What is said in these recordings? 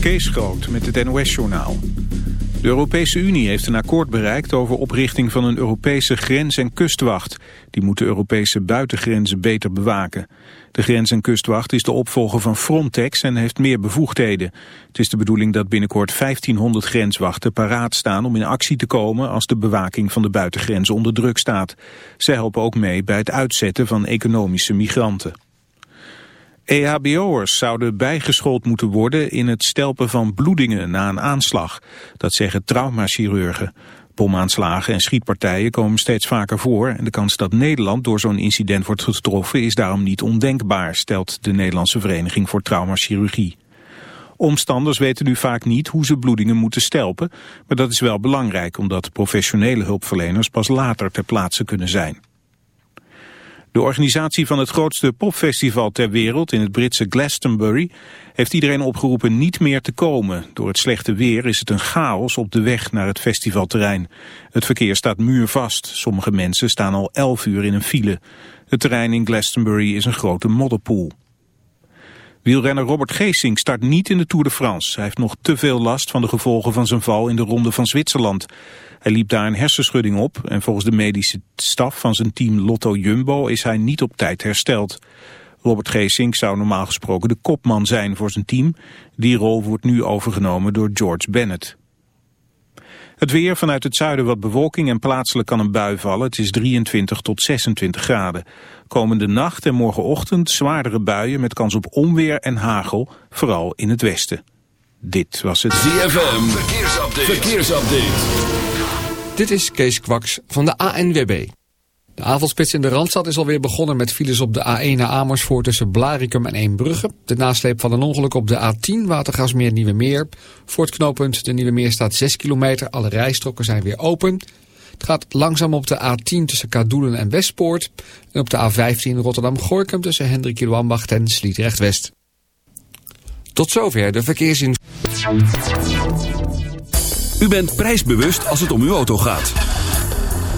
Kees Groot met het NOS-journaal. De Europese Unie heeft een akkoord bereikt over oprichting van een Europese grens- en kustwacht. Die moet de Europese buitengrenzen beter bewaken. De grens- en kustwacht is de opvolger van Frontex en heeft meer bevoegdheden. Het is de bedoeling dat binnenkort 1500 grenswachten paraat staan om in actie te komen als de bewaking van de buitengrens onder druk staat. Zij helpen ook mee bij het uitzetten van economische migranten. EHBO'ers zouden bijgeschoold moeten worden in het stelpen van bloedingen na een aanslag. Dat zeggen traumachirurgen. Bomaanslagen en schietpartijen komen steeds vaker voor... en de kans dat Nederland door zo'n incident wordt getroffen is daarom niet ondenkbaar... stelt de Nederlandse Vereniging voor Traumachirurgie. Omstanders weten nu vaak niet hoe ze bloedingen moeten stelpen... maar dat is wel belangrijk omdat professionele hulpverleners pas later ter plaatse kunnen zijn. De organisatie van het grootste popfestival ter wereld in het Britse Glastonbury heeft iedereen opgeroepen niet meer te komen. Door het slechte weer is het een chaos op de weg naar het festivalterrein. Het verkeer staat muurvast. Sommige mensen staan al 11 uur in een file. Het terrein in Glastonbury is een grote modderpoel. Wielrenner Robert Geesink start niet in de Tour de France. Hij heeft nog te veel last van de gevolgen van zijn val in de Ronde van Zwitserland. Hij liep daar een hersenschudding op en volgens de medische staf van zijn team Lotto Jumbo is hij niet op tijd hersteld. Robert Geesink zou normaal gesproken de kopman zijn voor zijn team. Die rol wordt nu overgenomen door George Bennett. Het weer vanuit het zuiden wat bewolking en plaatselijk kan een bui vallen. Het is 23 tot 26 graden. Komende nacht en morgenochtend zwaardere buien met kans op onweer en hagel, vooral in het westen. Dit was het ZFM Verkeersupdate. Verkeersupdate. Dit is Kees Kwaks van de ANWB. De avondspits in de Randstad is alweer begonnen met files op de A1 naar Amersfoort tussen Blarikum en Eembrugge. De nasleep van een ongeluk op de A10 Watergasmeer Nieuwe Meer. Voor het knooppunt de Nieuwe Meer staat 6 kilometer. Alle rijstroken zijn weer open. Het gaat langzaam op de A10 tussen Kadoelen en Westpoort. En op de A15 Rotterdam-Gorkum tussen Hendrik Joambacht en Sliedrecht-West. Tot zover de verkeersin. U bent prijsbewust als het om uw auto gaat.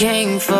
came for.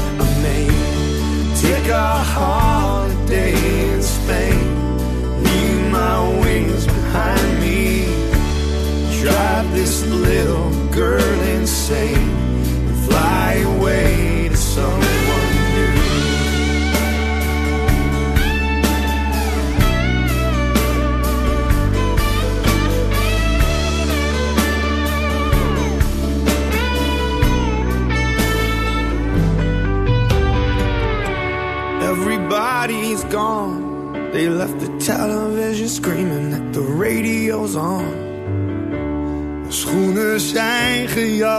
take a holiday in Spain. Leave my wings behind me. Drive this little girl insane.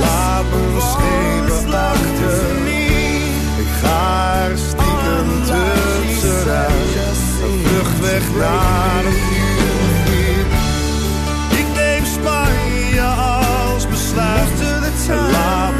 Laat me schepen achter. Ik ga er stiekem tussenuit. Een vluchtweg naar een vuur. Ik neem Spanje als besluit. Laat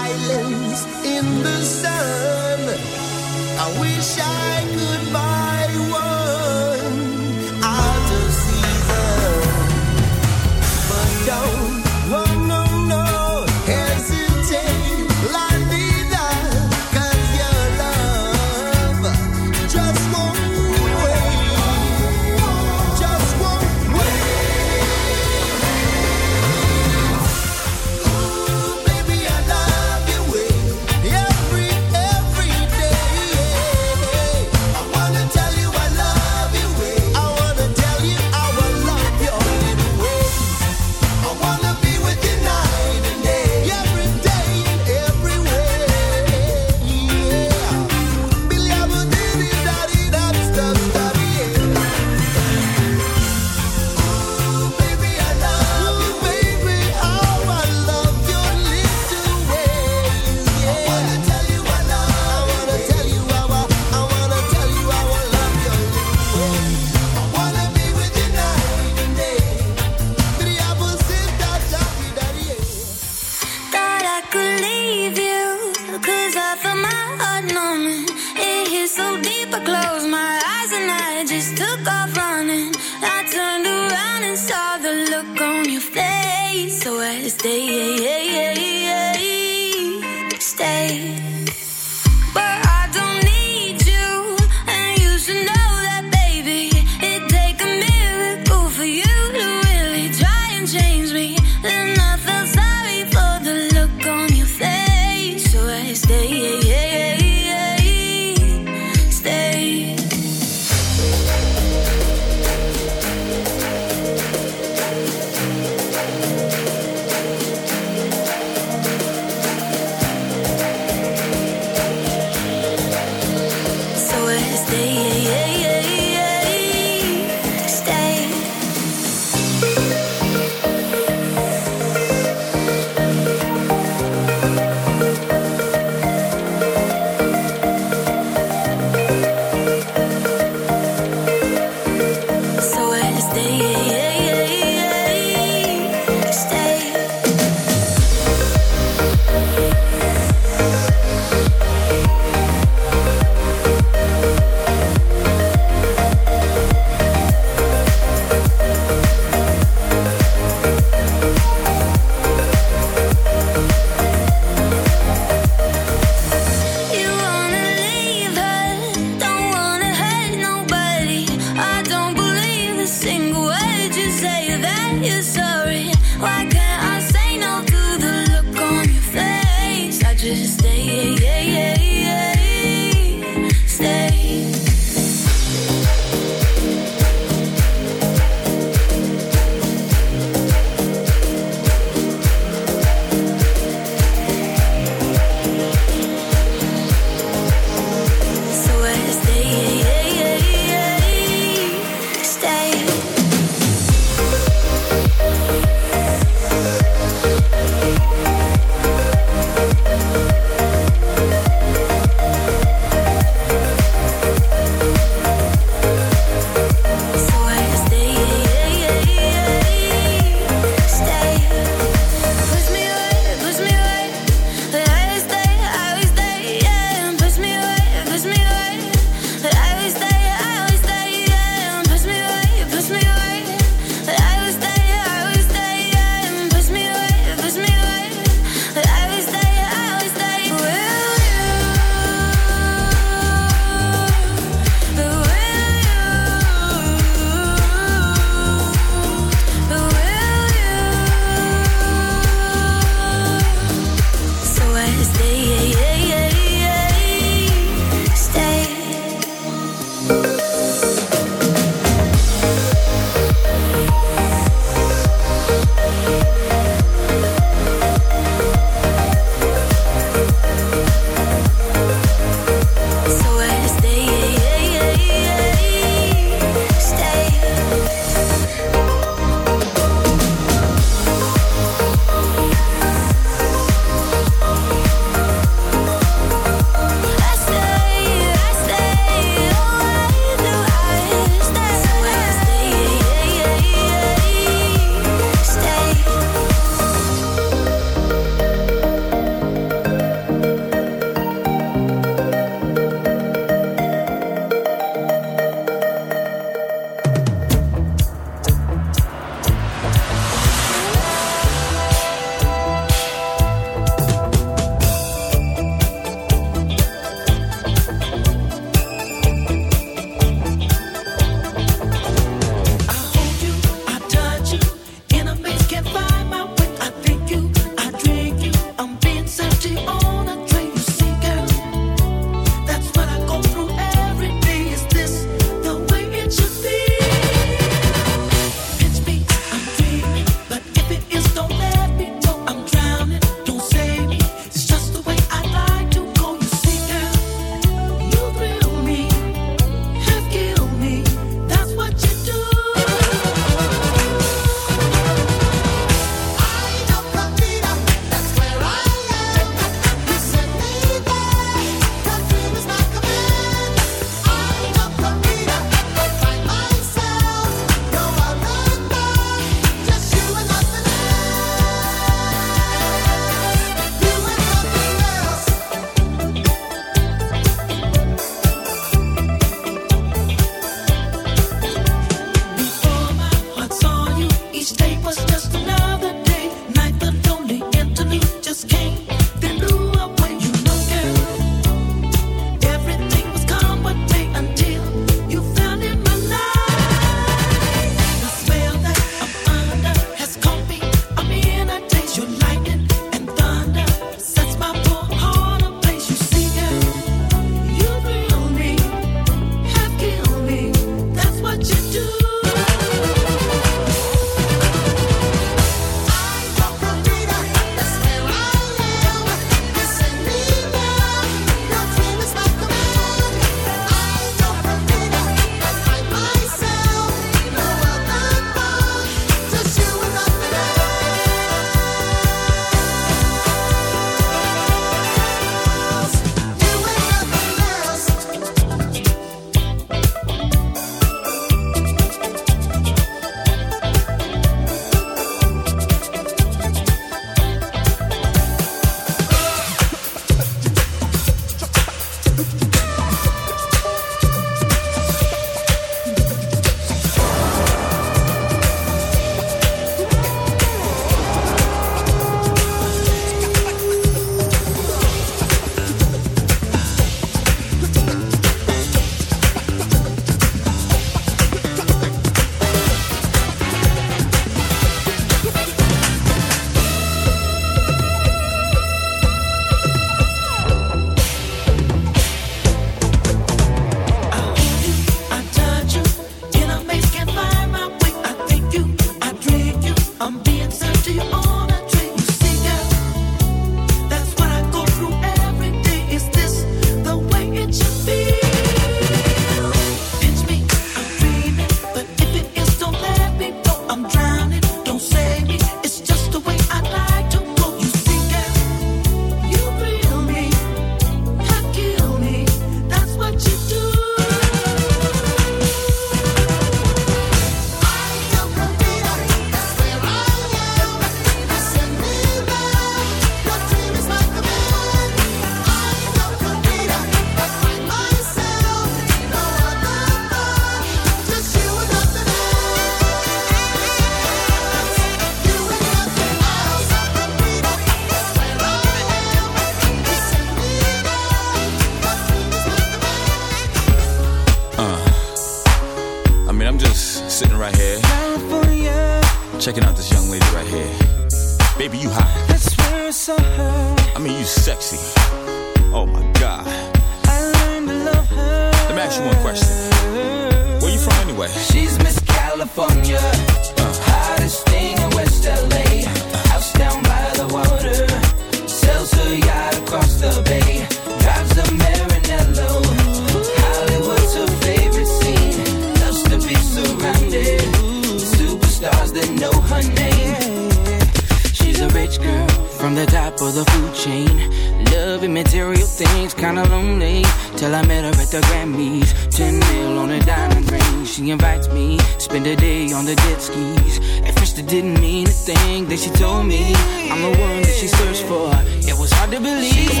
to believe.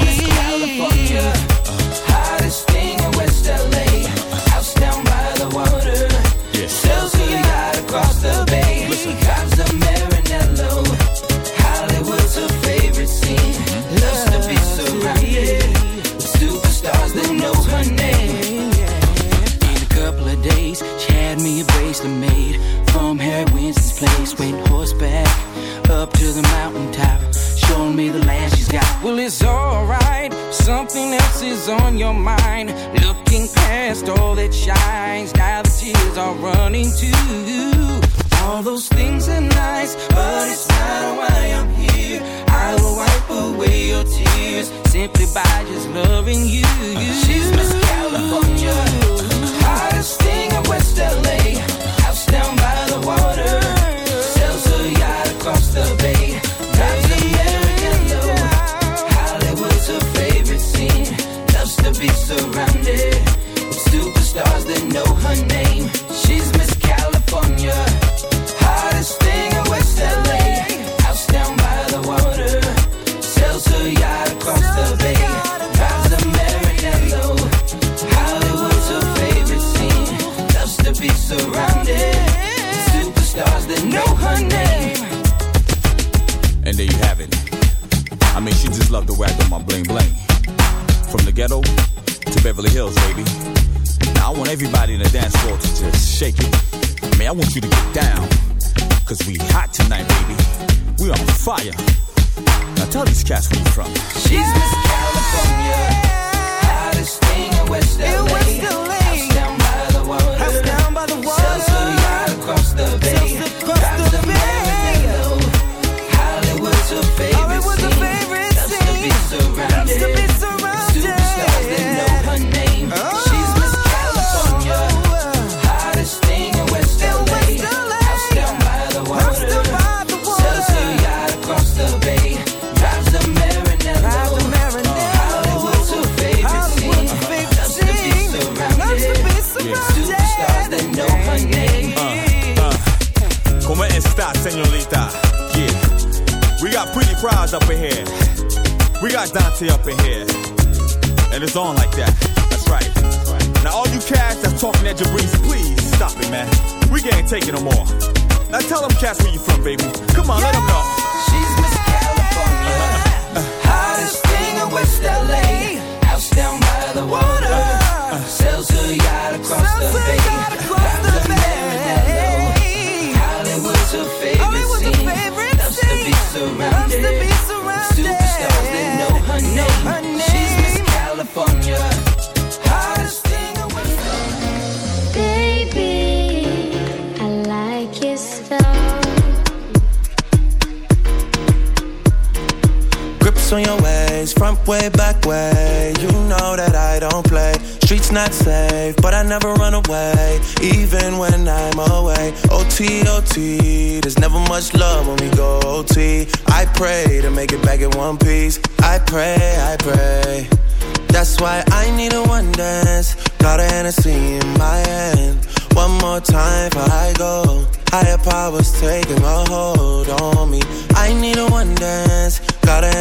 Bye.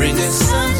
bring it sunshine.